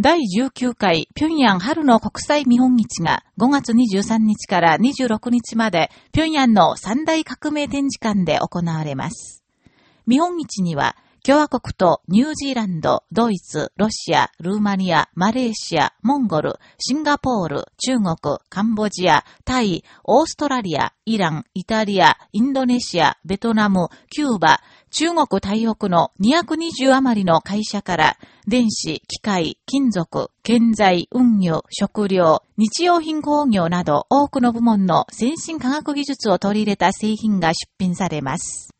第19回平壌春の国際見本市が5月23日から26日まで平壌の三大革命展示館で行われます。見本市には共和国とニュージーランド、ドイツ、ロシア、ルーマニア、マレーシア、モンゴル、シンガポール、中国、カンボジア、タイ、オーストラリア、イラン、イタリア、インドネシア、ベトナム、キューバ、中国大北の220余りの会社から電子、機械、金属、建材、運輸、食料、日用品工業など多くの部門の先進科学技術を取り入れた製品が出品されます。